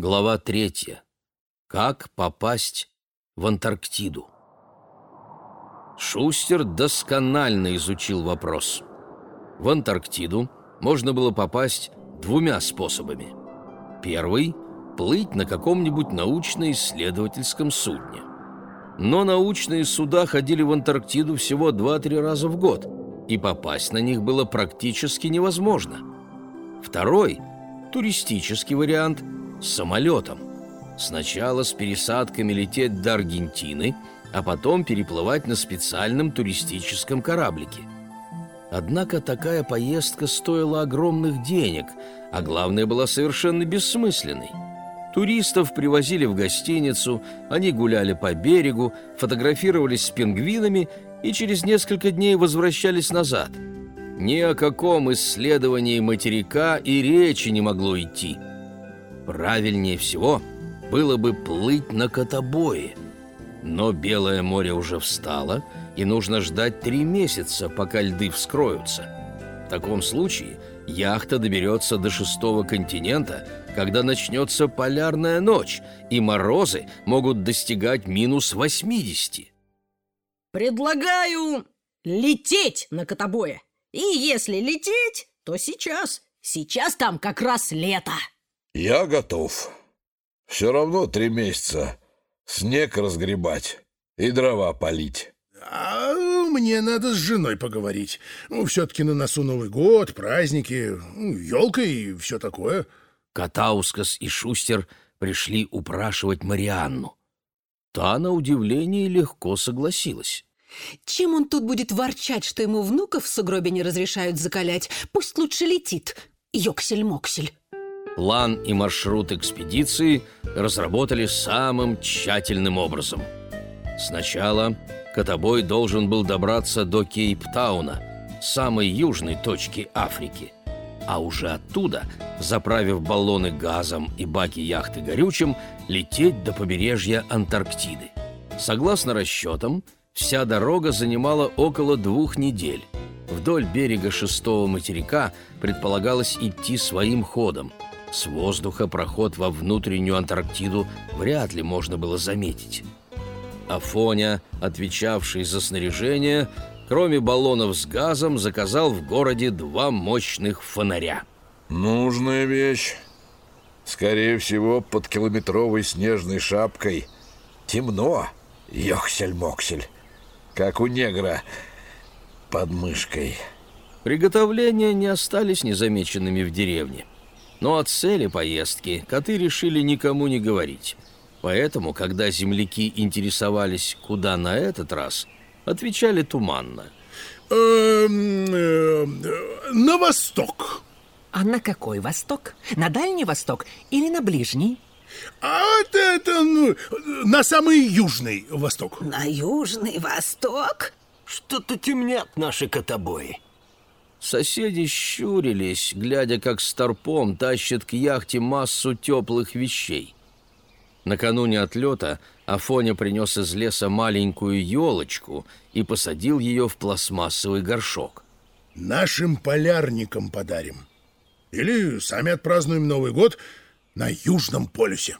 Глава третья. Как попасть в Антарктиду? Шустер досконально изучил вопрос. В Антарктиду можно было попасть двумя способами. Первый – плыть на каком-нибудь научно-исследовательском судне. Но научные суда ходили в Антарктиду всего 2-3 раза в год, и попасть на них было практически невозможно. Второй – туристический вариант – самолетом. Сначала с пересадками лететь до Аргентины, а потом переплывать на специальном туристическом кораблике. Однако такая поездка стоила огромных денег, а главное была совершенно бессмысленной. Туристов привозили в гостиницу, они гуляли по берегу, фотографировались с пингвинами и через несколько дней возвращались назад. Ни о каком исследовании материка и речи не могло идти – Правильнее всего было бы плыть на котобое. Но Белое море уже встало, и нужно ждать три месяца, пока льды вскроются. В таком случае яхта доберется до шестого континента, когда начнется полярная ночь, и морозы могут достигать минус 80. Предлагаю лететь на котобое. И если лететь, то сейчас. Сейчас там как раз лето. Я готов. Все равно три месяца снег разгребать и дрова полить. А мне надо с женой поговорить. Ну, все-таки на носу Новый год, праздники, елка и все такое. Катаускас и Шустер пришли упрашивать Марианну. Та, на удивление, легко согласилась. Чем он тут будет ворчать, что ему внуков в сугробе не разрешают закалять? Пусть лучше летит, Йоксель-моксель. План и маршрут экспедиции разработали самым тщательным образом. Сначала Котобой должен был добраться до Кейптауна, самой южной точки Африки, а уже оттуда, заправив баллоны газом и баки яхты горючим, лететь до побережья Антарктиды. Согласно расчетам, вся дорога занимала около двух недель. Вдоль берега шестого материка предполагалось идти своим ходом – с воздуха проход во внутреннюю Антарктиду вряд ли можно было заметить. Афоня, отвечавший за снаряжение, кроме баллонов с газом, заказал в городе два мощных фонаря. «Нужная вещь. Скорее всего, под километровой снежной шапкой темно, ёхсель-моксель, как у негра под мышкой». Приготовления не остались незамеченными в деревне. Но о цели поездки коты решили никому не говорить. Поэтому, когда земляки интересовались, куда на этот раз, отвечали туманно. Эм, э, на восток. А на какой восток? На Дальний Восток или на Ближний? А это, это ну, на самый южный восток. На южный восток? Что-то темнят наши котобои. Соседи щурились, глядя, как старпом тащит к яхте массу теплых вещей. Накануне отлета Афоня принес из леса маленькую елочку и посадил ее в пластмассовый горшок. «Нашим полярникам подарим. Или сами отпразднуем Новый год на Южном полюсе».